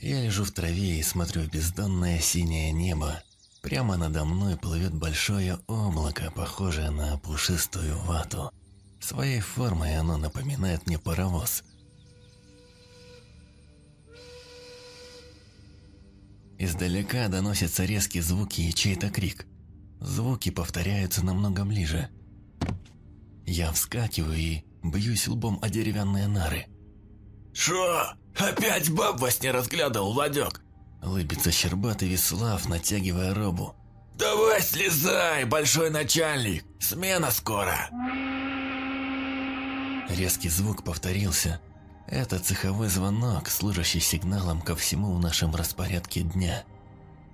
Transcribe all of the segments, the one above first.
Я лежу в траве и смотрю в бездонное синее небо. Прямо надо мной плывет большое облако, похожее на пушистую вату. Своей формой оно напоминает мне паровоз. Издалека доносятся резкие звуки и чей-то крик. Звуки повторяются намного ближе. Я вскакиваю и бьюсь лбом о деревянные нары. «Шо? Опять баб во сне разглядывал, Вадек?» Лыбится щербатый Веслав, натягивая робу. «Давай слезай, большой начальник! Смена скоро!» Резкий звук повторился. Это цеховой звонок, служащий сигналом ко всему в нашем распорядке дня.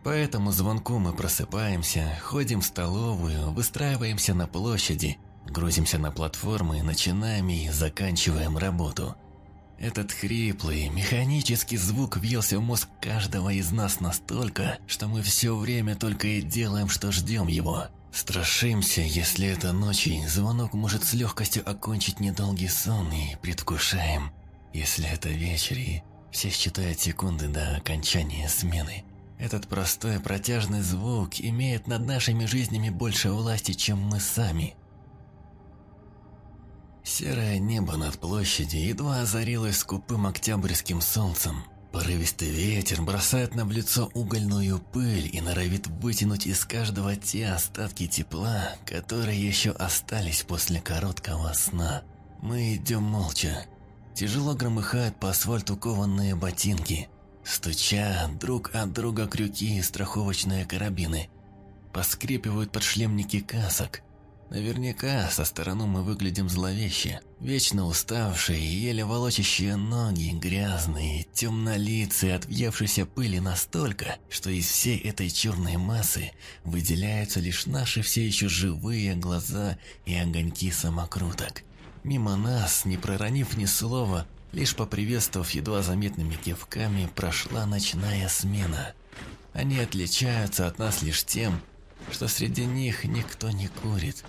По этому звонку мы просыпаемся, ходим в столовую, выстраиваемся на площади, грузимся на платформы, начинаем и заканчиваем работу. Этот хриплый, механический звук въелся в мозг каждого из нас настолько, что мы все время только и делаем, что ждем его. Страшимся, если это ночью, звонок может с легкостью окончить недолгий сон и предвкушаем, если это вечер и все считают секунды до окончания смены. Этот простой протяжный звук имеет над нашими жизнями больше власти, чем мы сами – Серое небо над площадью едва озарилось скупым октябрьским солнцем. Порывистый ветер бросает нам в лицо угольную пыль и норовит вытянуть из каждого те остатки тепла, которые еще остались после короткого сна. Мы идем молча. Тяжело громыхают по асфальту кованные ботинки, стуча друг от друга крюки и страховочные карабины. Поскрипивают подшлемники касок – Наверняка со стороны мы выглядим зловеще. Вечно уставшие, еле волочащие ноги, грязные, темнолицые, от въевшейся пыли настолько, что из всей этой черной массы выделяются лишь наши все еще живые глаза и огоньки самокруток. Мимо нас, не проронив ни слова, лишь поприветствовав едва заметными кивками, прошла ночная смена. Они отличаются от нас лишь тем, что среди них никто не курит.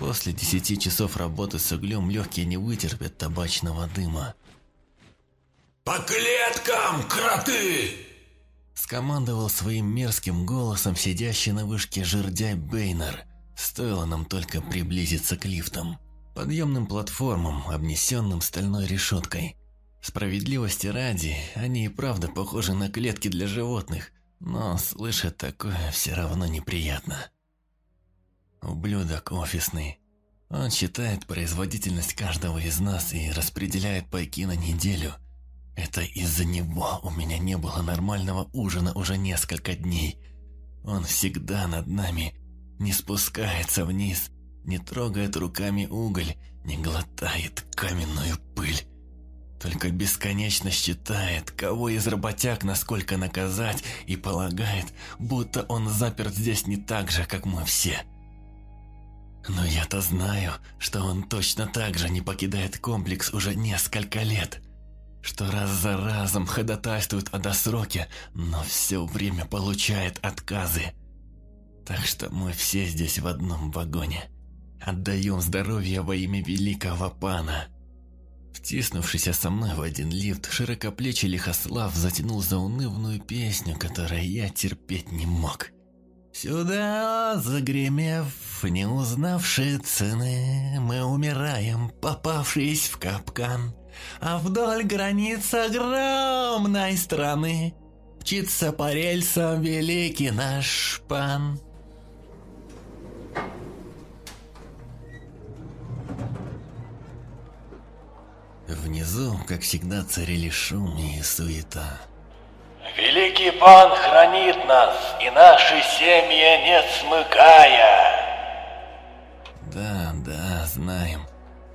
После десяти часов работы с углем легкие не вытерпят табачного дыма. «По клеткам, кроты!» Скомандовал своим мерзким голосом сидящий на вышке жердяй Бейнер. Стоило нам только приблизиться к лифтам. Подъемным платформам, обнесенным стальной решеткой. Справедливости ради, они и правда похожи на клетки для животных, но слышать такое все равно неприятно. Ублюдок офисный. Он считает производительность каждого из нас и распределяет пайки на неделю. Это из-за него у меня не было нормального ужина уже несколько дней. Он всегда над нами, не спускается вниз, не трогает руками уголь, не глотает каменную пыль. Только бесконечно считает, кого из работяг насколько наказать, и полагает, будто он заперт здесь не так же, как мы все. Но я-то знаю, что он точно так же не покидает комплекс уже несколько лет. Что раз за разом ходатайствует о досроке, но все время получает отказы. Так что мы все здесь в одном вагоне. Отдаем здоровье во имя великого пана. Втиснувшийся со мной в один лифт, широкоплечий Лихослав затянул заунывную песню, которую я терпеть не мог. «Сюда, загремев, не узнавшие цены, мы умираем, попавшись в капкан, а вдоль границ огромной страны мчится по рельсам великий наш пан». Внизу, как всегда, царили шум и суета. «Великий пан хранит нас, и наши семьи не смыкая!» Да, да, знаем.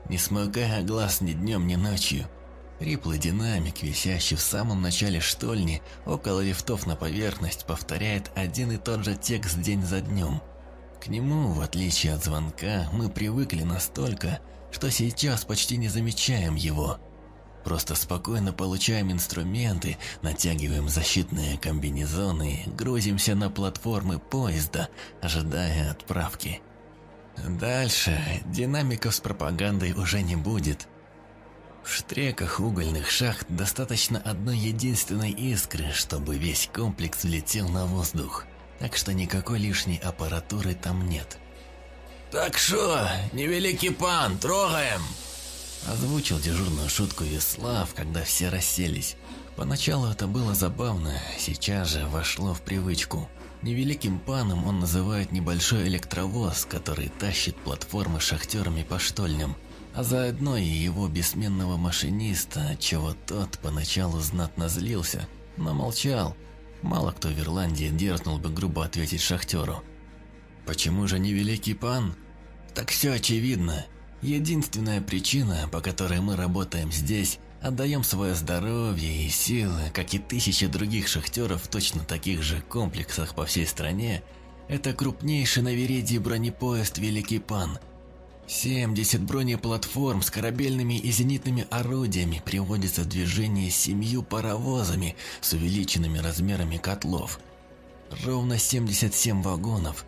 Не смыкая глаз ни днем, ни ночью. Риплый динамик, висящий в самом начале штольни, около лифтов на поверхность, повторяет один и тот же текст день за днем. К нему, в отличие от звонка, мы привыкли настолько, что сейчас почти не замечаем его. Просто спокойно получаем инструменты, натягиваем защитные комбинезоны, грузимся на платформы поезда, ожидая отправки. Дальше динамиков с пропагандой уже не будет. В штреках угольных шахт достаточно одной единственной искры, чтобы весь комплекс влетел на воздух, так что никакой лишней аппаратуры там нет. «Так что, невеликий пан, трогаем!» Озвучил дежурную шутку Веслав, когда все расселись. Поначалу это было забавно, сейчас же вошло в привычку. Невеликим паном он называет небольшой электровоз, который тащит платформы шахтерами по штольням, а заодно и его бессменного машиниста, чего тот поначалу знатно злился, но молчал. Мало кто в Ирландии дерзнул бы грубо ответить шахтеру. Почему же невеликий пан? Так все очевидно. Единственная причина, по которой мы работаем здесь, отдаем свое здоровье и силы, как и тысячи других шахтеров в точно таких же комплексах по всей стране, это крупнейший на Вередии бронепоезд «Великий Пан», 70 бронеплатформ с корабельными и зенитными орудиями приводится в движение семью паровозами с увеличенными размерами котлов. Ровно 77 вагонов.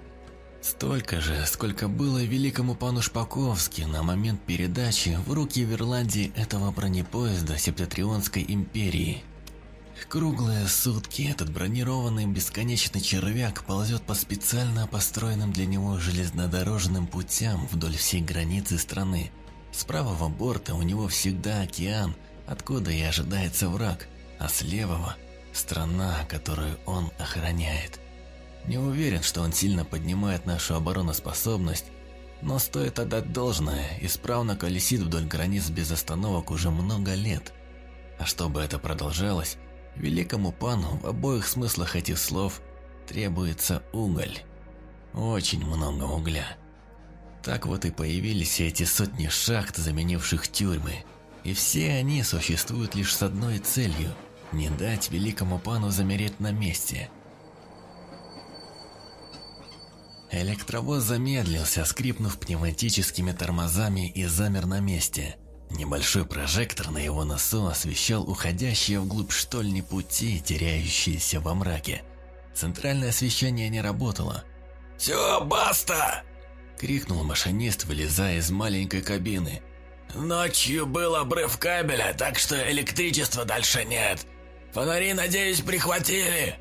Столько же, сколько было великому пану Шпаковски на момент передачи в руки в Ирландии этого бронепоезда Септатрионской империи – Круглые сутки этот бронированный бесконечный червяк ползет по специально построенным для него железнодорожным путям вдоль всей границы страны. С правого борта у него всегда океан, откуда и ожидается враг, а с левого – страна, которую он охраняет. Не уверен, что он сильно поднимает нашу обороноспособность, но стоит отдать должное, исправно колесит вдоль границ без остановок уже много лет. А чтобы это продолжалось, Великому пану в обоих смыслах этих слов требуется уголь. Очень много угля. Так вот и появились эти сотни шахт, заменивших тюрьмы. И все они существуют лишь с одной целью – не дать великому пану замереть на месте. Электровоз замедлился, скрипнув пневматическими тормозами и замер на месте – Небольшой прожектор на его носу освещал уходящие вглубь штольни пути, теряющиеся во мраке. Центральное освещение не работало. «Все, баста!» – крикнул машинист, вылезая из маленькой кабины. «Ночью был обрыв кабеля, так что электричества дальше нет. Фонари, надеюсь, прихватили?»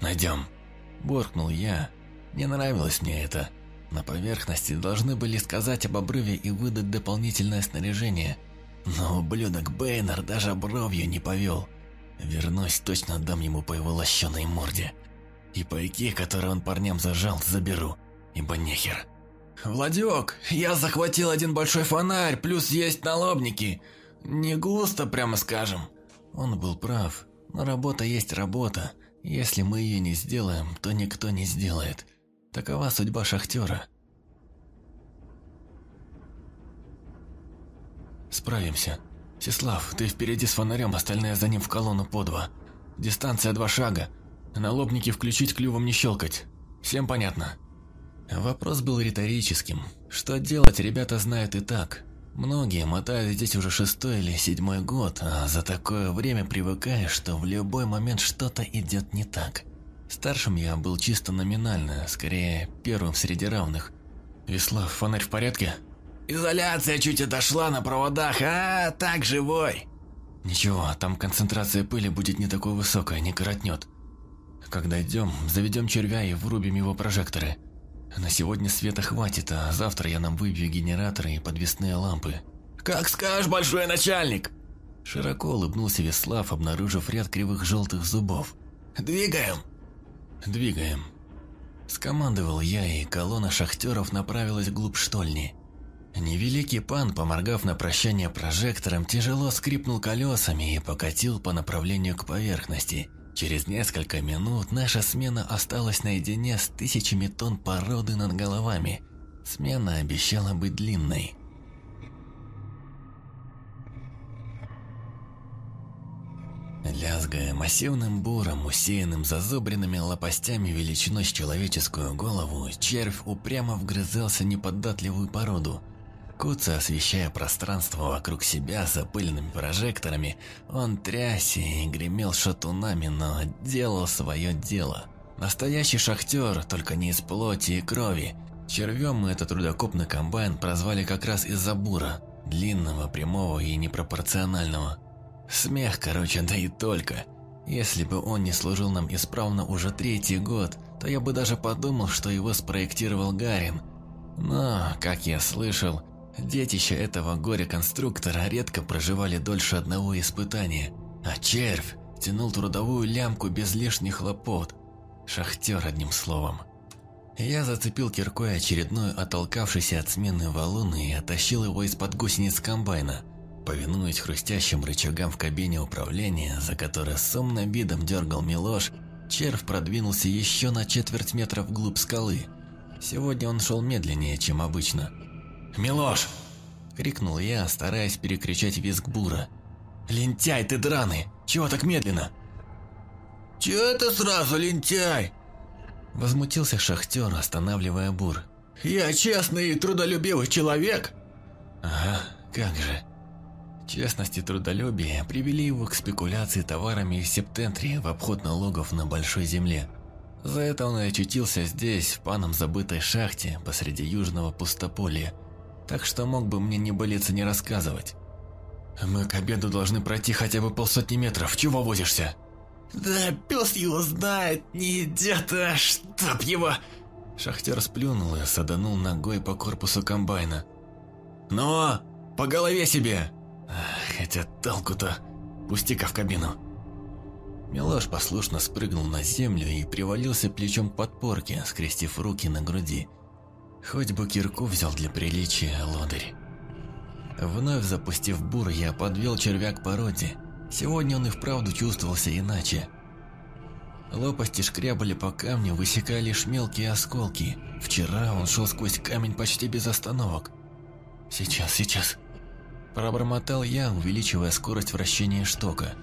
«Найдем», – буркнул я. Не нравилось мне это. На поверхности должны были сказать об обрыве и выдать дополнительное снаряжение. Но ублюдок Бейнер даже бровью не повел. Вернусь, точно дам ему по его лощеной морде. И пайки, которые он парням зажал, заберу, ибо нехер. «Владек, я захватил один большой фонарь, плюс есть налобники. Не густо, прямо скажем». Он был прав, но работа есть работа. Если мы ее не сделаем, то никто не сделает. Такова судьба шахтера. Справимся. Сеслав, ты впереди с фонарем, остальные за ним в колонну по два. Дистанция два шага. Налобники включить, клювом не щелкать. Всем понятно? Вопрос был риторическим. Что делать, ребята знают и так. Многие мотают здесь уже шестой или седьмой год, а за такое время привыкаешь, что в любой момент что-то идет не так. Старшим я был чисто номинально, скорее первым среди равных. «Веслав, фонарь в порядке?» «Изоляция чуть отошла на проводах, а так живой!» «Ничего, там концентрация пыли будет не такой высокая, не коротнет. Когда идем, заведем червя и врубим его прожекторы. На сегодня света хватит, а завтра я нам выбью генераторы и подвесные лампы». «Как скажешь, большой начальник!» Широко улыбнулся Веслав, обнаружив ряд кривых желтых зубов. «Двигаем!» «Двигаем». Скомандовал я, и колонна шахтеров направилась вглубь штольни. Невеликий пан, поморгав на прощание прожектором, тяжело скрипнул колесами и покатил по направлению к поверхности. Через несколько минут наша смена осталась наедине с тысячами тонн породы над головами. Смена обещала быть длинной. Лязгая массивным буром, усеянным зазубренными лопастями величиной с человеческую голову, червь упрямо вгрызался неподатливую породу. Куца, освещая пространство вокруг себя запыленными прожекторами, он трясся и гремел шатунами, но делал свое дело. Настоящий шахтер, только не из плоти и крови. Червем мы этот рудокопный комбайн прозвали как раз из-за бура. Длинного, прямого и непропорционального. Смех, короче, да и только. Если бы он не служил нам исправно уже третий год, то я бы даже подумал, что его спроектировал Гарин. Но, как я слышал, детища этого горя-конструктора редко проживали дольше одного испытания, а червь тянул трудовую лямку без лишних хлопот. Шахтер, одним словом. Я зацепил киркой очередной оттолкавшийся от смены валун и оттащил его из-под гусениц комбайна. Повинуясь хрустящим рычагам в кабине управления, за которой с умным видом дергал Милош, червь продвинулся еще на четверть метра вглубь скалы. Сегодня он шел медленнее, чем обычно. «Милош!» – крикнул я, стараясь перекричать визг бура. «Лентяй ты драный! Чего так медленно?» «Чего это сразу, лентяй?» Возмутился шахтер, останавливая бур. «Я честный и трудолюбивый человек!» «Ага, как же!» Честность и трудолюбие привели его к спекуляции товарами из Септентрии в обход налогов на Большой Земле. За это он и очутился здесь, в паном забытой шахте, посреди южного пустополья. Так что мог бы мне не болеться не рассказывать. «Мы к обеду должны пройти хотя бы полсотни метров. Чего возишься?» «Да пес его знает, не идет, а чтоб его...» Шахтер сплюнул и саданул ногой по корпусу комбайна. «Ну, по голове себе!» Хотя толку-то... Пусти-ка в кабину. Милош послушно спрыгнул на землю и привалился плечом к подпорке, скрестив руки на груди. Хоть бы кирку взял для приличия, лодырь. Вновь запустив бур, я подвел червя к породе. Сегодня он и вправду чувствовался иначе. Лопасти шкрябали по камню, высекая лишь мелкие осколки. Вчера он шел сквозь камень почти без остановок. Сейчас, сейчас. Пробормотал я, увеличивая скорость вращения штока.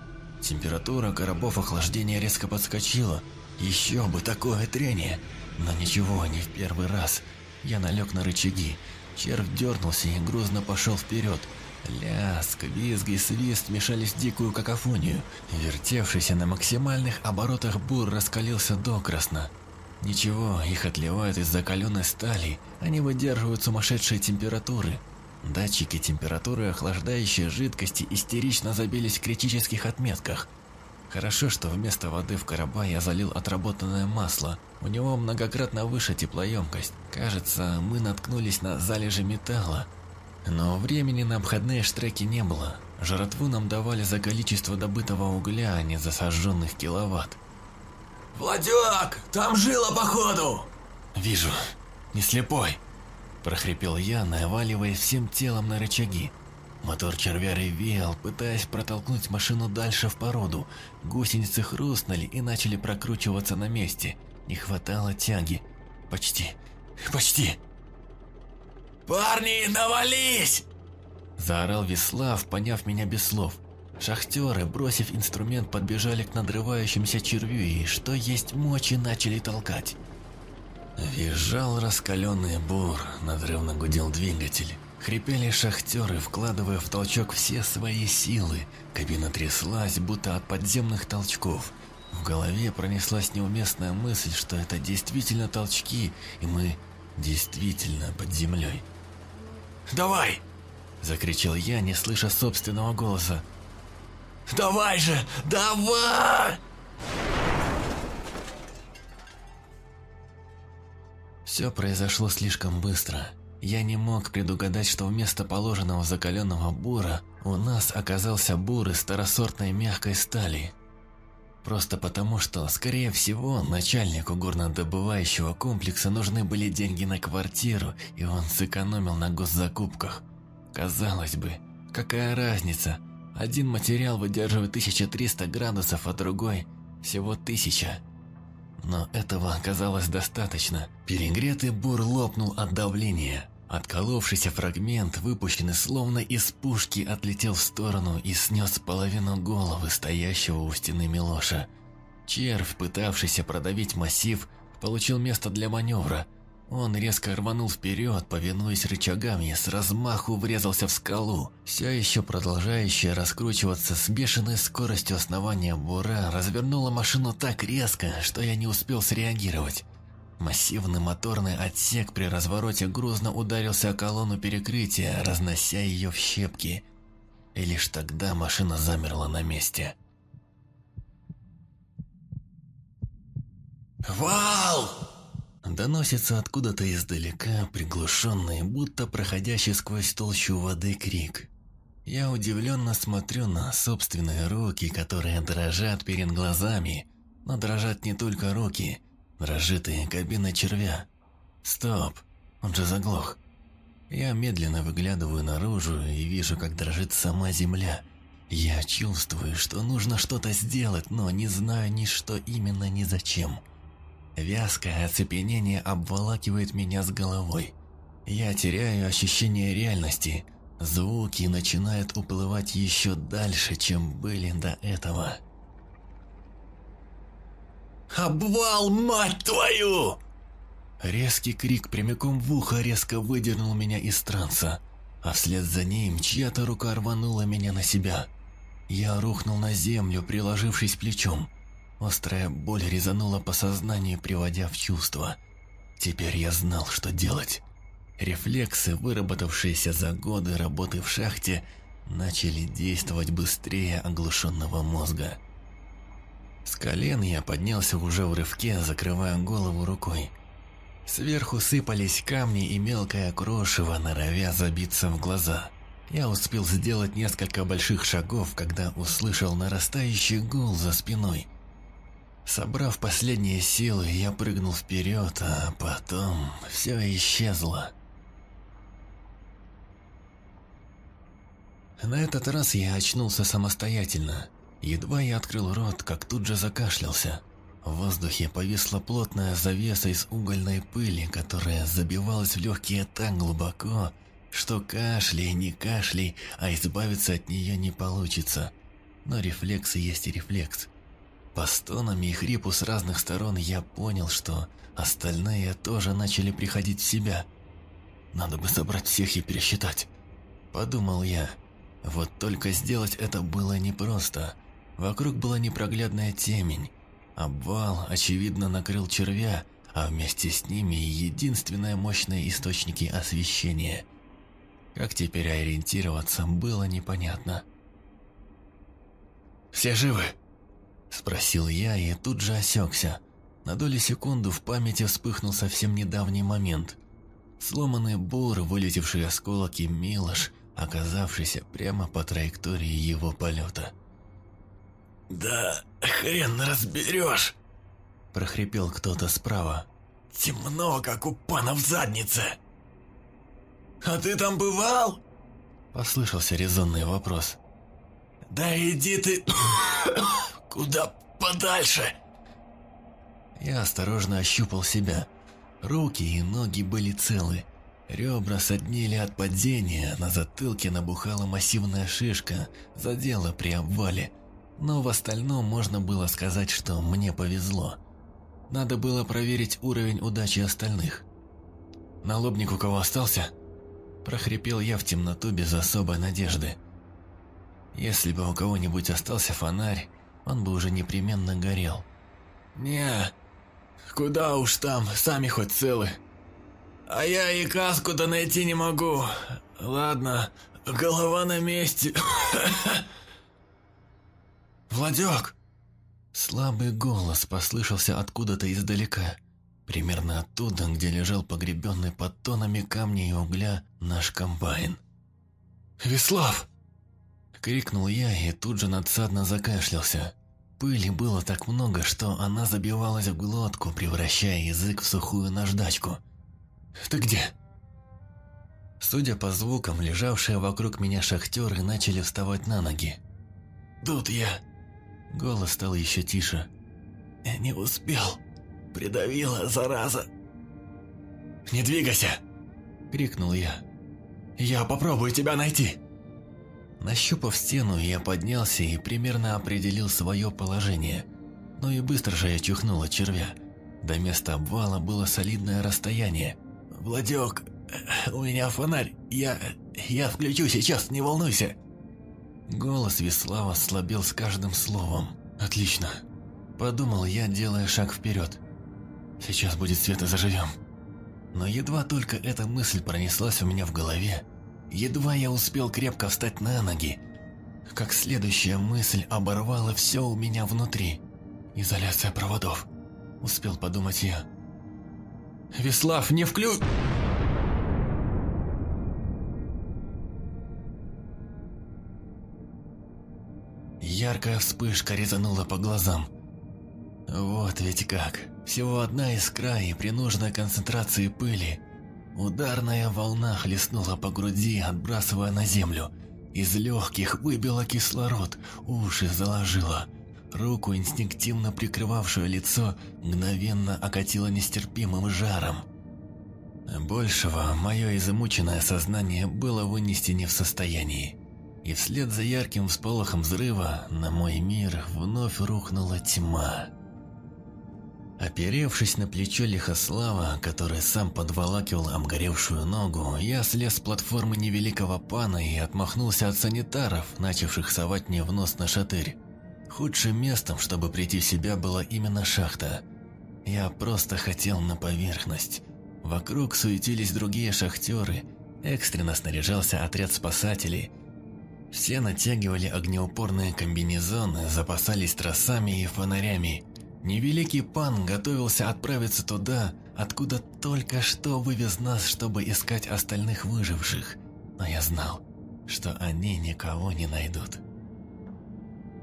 Температура коробов охлаждения резко подскочила. Еще бы такое трение. Но ничего, не в первый раз. Я налег на рычаги. Червь дернулся и грузно пошел вперед. Ляск, визг и свист мешались в дикую какофонию. Вертевшийся на максимальных оборотах бур раскалился докрасно. Ничего, их отливают из закаленной стали, они выдерживают сумасшедшие температуры. Датчики температуры охлаждающей жидкости истерично забились в критических отметках. Хорошо, что вместо воды в короба я залил отработанное масло. У него многократно выше теплоемкость. Кажется, мы наткнулись на залежи металла. Но времени на обходные штреки не было. Жратву нам давали за количество добытого угля, а не за сожженных киловатт. «Владюк, там жила походу!» «Вижу. Не слепой!» Прохрипел я, наваливаясь всем телом на рычаги. Мотор червя ревел, пытаясь протолкнуть машину дальше в породу. Гусеницы хрустнули и начали прокручиваться на месте. Не хватало тяги. Почти. Почти. «Парни, навались!» Заорал Веслав, поняв меня без слов. Шахтеры, бросив инструмент, подбежали к надрывающимся червю и, что есть мочи, начали толкать. Визжал раскаленный бур, надрывно гудел двигатель. Хрипели шахтеры, вкладывая в толчок все свои силы. Кабина тряслась, будто от подземных толчков. В голове пронеслась неуместная мысль, что это действительно толчки, и мы действительно под землей. «Давай!» – закричал я, не слыша собственного голоса. «Давай же! Давай!» Все произошло слишком быстро. Я не мог предугадать, что вместо положенного закаленного бура у нас оказался бур из старосортной мягкой стали. Просто потому, что, скорее всего, начальнику горнодобывающего комплекса нужны были деньги на квартиру, и он сэкономил на госзакупках. Казалось бы, какая разница? Один материал выдерживает 1300 градусов, а другой – всего 1000. Но этого оказалось достаточно. Перегретый бур лопнул от давления. Отколовшийся фрагмент, выпущенный словно из пушки, отлетел в сторону и снес половину головы стоящего у стены Милоша. Червь, пытавшийся продавить массив, получил место для маневра – он резко рванул вперед, повинуясь рычагам, и с размаху врезался в скалу. Все еще продолжающая раскручиваться с бешеной скоростью основания бура развернула машину так резко, что я не успел среагировать. Массивный моторный отсек при развороте грузно ударился о колонну перекрытия, разнося ее в щепки. И лишь тогда машина замерла на месте. «Вал!» Доносится откуда-то издалека приглушенный, будто проходящий сквозь толщу воды крик. Я удивленно смотрю на собственные руки, которые дрожат перед глазами, но дрожат не только руки – Дрожит и кабина червя. Стоп, он же заглох. Я медленно выглядываю наружу и вижу, как дрожит сама земля. Я чувствую, что нужно что-то сделать, но не знаю ни что именно, ни зачем. Вязкое оцепенение обволакивает меня с головой. Я теряю ощущение реальности. Звуки начинают уплывать еще дальше, чем были до этого. «Обвал, мать твою!» Резкий крик прямиком в ухо резко выдернул меня из транса, а вслед за ним чья-то рука рванула меня на себя. Я рухнул на землю, приложившись плечом. Острая боль резанула по сознанию, приводя в чувство. Теперь я знал, что делать. Рефлексы, выработавшиеся за годы работы в шахте, начали действовать быстрее оглушенного мозга. С колен я поднялся уже в рывке, закрывая голову рукой. Сверху сыпались камни и мелкое крошево, норовя забиться в глаза. Я успел сделать несколько больших шагов, когда услышал нарастающий гул за спиной. Собрав последние силы, я прыгнул вперед, а потом все исчезло. На этот раз я очнулся самостоятельно. Едва я открыл рот, как тут же закашлялся. В воздухе повисла плотная завеса из угольной пыли, которая забивалась в легкие так глубоко, что кашляй, не кашляй, а избавиться от нее не получится. Но рефлексы есть и рефлекс. По стонам и хрипу с разных сторон я понял, что остальные тоже начали приходить в себя. Надо бы собрать всех и пересчитать. Подумал я. Вот только сделать это было непросто. Вокруг была непроглядная темень. Обвал, очевидно, накрыл червя, а вместе с ними и единственные мощные источники освещения. Как теперь ориентироваться, было непонятно. «Все живы?» – спросил я и тут же осекся. На долю секунду в памяти вспыхнул совсем недавний момент. Сломанный бур, вылетевший осколок и Милош, оказавшийся прямо по траектории его полета. «Да хрен разберешь!» – прохрипел кто-то справа. «Темно, как у пана в заднице!» «А ты там бывал?» – послышался резонный вопрос. «Да иди ты куда подальше!» Я осторожно ощупал себя. Руки и ноги были целы. Ребра соднили от падения, на затылке набухала массивная шишка, задела при обвале – но в остальном можно было сказать, что мне повезло. Надо было проверить уровень удачи остальных. «Налобник у кого остался?» Прохрипел я в темноту без особой надежды. Если бы у кого-нибудь остался фонарь, он бы уже непременно горел. «Не, куда уж там, сами хоть целы. А я и каску-то найти не могу. Ладно, голова на месте». «Владек!» Слабый голос послышался откуда-то издалека. Примерно оттуда, где лежал погребенный под тонами камня и угля наш комбайн. «Веслав!» Крикнул я и тут же надсадно закашлялся. Пыли было так много, что она забивалась в глотку, превращая язык в сухую наждачку. «Ты где?» Судя по звукам, лежавшие вокруг меня шахтеры начали вставать на ноги. «Тут я», Голос стал еще тише. «Я не успел. Придавила, зараза!» «Не двигайся!» — крикнул я. «Я попробую тебя найти!» Нащупав стену, я поднялся и примерно определил свое положение. Но и быстро же я чухнула червя. До места обвала было солидное расстояние. «Владек, у меня фонарь. Я... я включу сейчас, не волнуйся!» Голос Веслава слабел с каждым словом. «Отлично!» Подумал я, делая шаг вперед. Сейчас будет свет и заживем. Но едва только эта мысль пронеслась у меня в голове, едва я успел крепко встать на ноги, как следующая мысль оборвала все у меня внутри. Изоляция проводов. Успел подумать я. «Веслав, не вклю...» Яркая вспышка резанула по глазам. Вот ведь как. Всего одна искра и при нужной концентрации пыли. Ударная волна хлестнула по груди, отбрасывая на землю. Из легких выбила кислород, уши заложила. Руку, инстинктивно прикрывавшую лицо, мгновенно окатило нестерпимым жаром. Большего мое измученное сознание было вынести не в состоянии. И вслед за ярким всполохом взрыва на мой мир вновь рухнула тьма. Оперевшись на плечо Лихослава, который сам подволакивал обгоревшую ногу, я слез с платформы невеликого пана и отмахнулся от санитаров, начавших совать мне в нос на шатырь. Худшим местом, чтобы прийти в себя, была именно шахта. Я просто хотел на поверхность. Вокруг суетились другие шахтеры, экстренно снаряжался отряд спасателей. Все натягивали огнеупорные комбинезоны, запасались тросами и фонарями. Невеликий пан готовился отправиться туда, откуда только что вывез нас, чтобы искать остальных выживших. Но я знал, что они никого не найдут.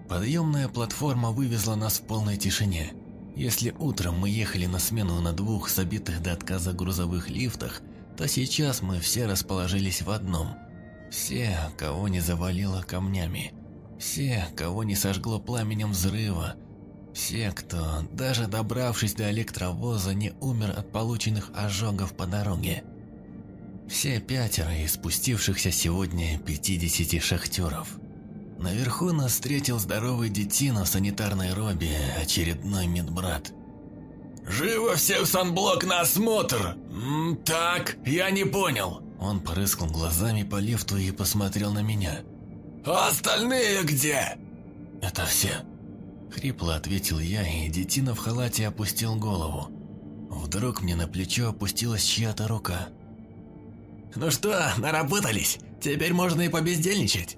Подъемная платформа вывезла нас в полной тишине. Если утром мы ехали на смену на двух забитых до отказа грузовых лифтах, то сейчас мы все расположились в одном. Все, кого не завалило камнями. Все, кого не сожгло пламенем взрыва. Все, кто, даже добравшись до электровоза, не умер от полученных ожогов по дороге. Все пятеро из спустившихся сегодня 50 шахтеров – Наверху нас встретил здоровый детина в санитарной робе, очередной медбрат. «Живо все в санблок на осмотр!» М «Так, я не понял!» Он порыскал глазами по лифту и посмотрел на меня. «А остальные где?» «Это все!» Хрипло ответил я, и детина в халате опустил голову. Вдруг мне на плечо опустилась чья-то рука. «Ну что, наработались? Теперь можно и побездельничать!»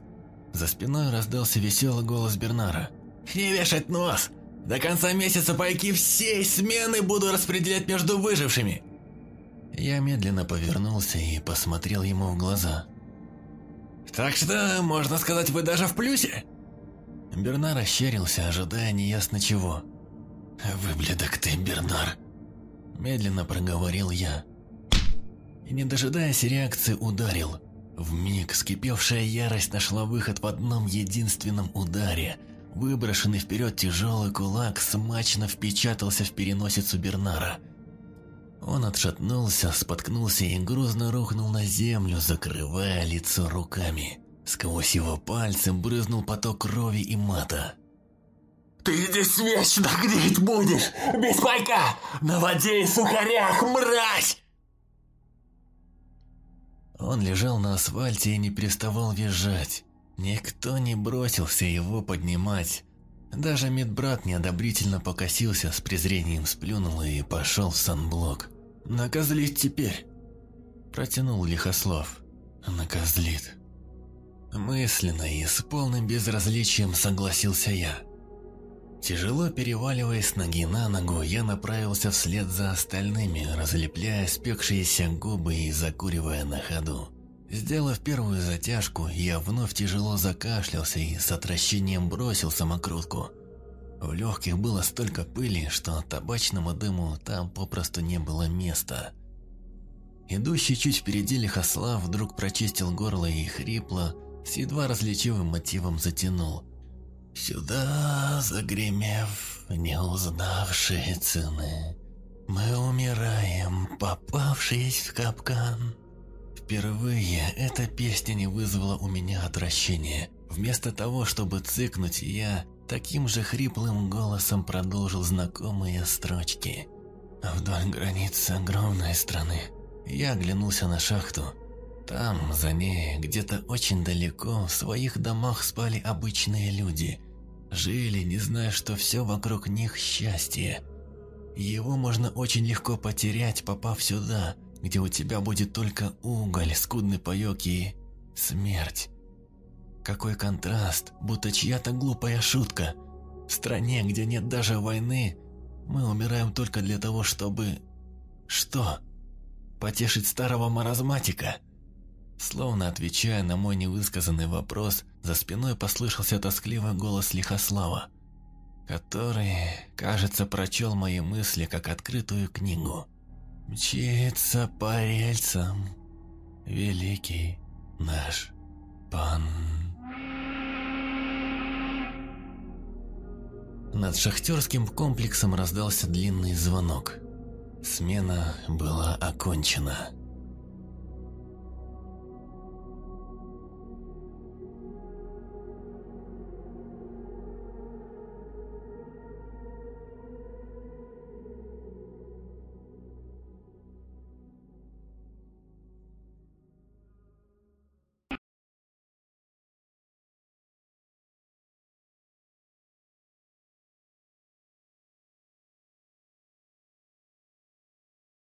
За спиной раздался веселый голос Бернара. «Не вешать нос! До конца месяца пайки всей смены буду распределять между выжившими!» Я медленно повернулся и посмотрел ему в глаза. «Так что, можно сказать, вы даже в плюсе?» Бернар ощерился, ожидая неясно чего. «Выблядок ты, Бернар!» Медленно проговорил я. И, не дожидаясь реакции, ударил – в миг скипевшая ярость нашла выход в одном единственном ударе. Выброшенный вперед тяжелый кулак смачно впечатался в переносицу Бернара. Он отшатнулся, споткнулся и грузно рухнул на землю, закрывая лицо руками. Сквозь его пальцы брызнул поток крови и мата. «Ты здесь вечно гнить будешь, без пайка! На воде и сухарях, мразь!» Он лежал на асфальте и не переставал визжать. Никто не бросился его поднимать. Даже медбрат неодобрительно покосился, с презрением сплюнул и пошел в санблок. «Накозлит теперь!» Протянул Лихослав. «Накозлит!» Мысленно и с полным безразличием согласился я. Тяжело переваливаясь ноги на ногу, я направился вслед за остальными, разлепляя спекшиеся губы и закуривая на ходу. Сделав первую затяжку, я вновь тяжело закашлялся и с отвращением бросил самокрутку. В легких было столько пыли, что табачному дыму там попросту не было места. Идущий чуть впереди Лихослав вдруг прочистил горло и хрипло, с едва различивым мотивом затянул – Сюда, загремев, не узнавшие цены, мы умираем, попавшись в капкан. Впервые эта песня не вызвала у меня отвращения. Вместо того, чтобы цыкнуть, я таким же хриплым голосом продолжил знакомые строчки. Вдоль границы огромной страны я оглянулся на шахту. Там, за ней, где-то очень далеко, в своих домах спали обычные люди – Жили, не зная, что все вокруг них счастье. Его можно очень легко потерять, попав сюда, где у тебя будет только уголь, скудный паёк и... смерть. Какой контраст, будто чья-то глупая шутка. В стране, где нет даже войны, мы умираем только для того, чтобы... Что? Потешить старого маразматика? Словно отвечая на мой невысказанный вопрос, за спиной послышался тоскливый голос Лихослава, который, кажется, прочел мои мысли как открытую книгу. «Мчится по рельсам, великий наш пан». Над шахтерским комплексом раздался длинный звонок. Смена была окончена.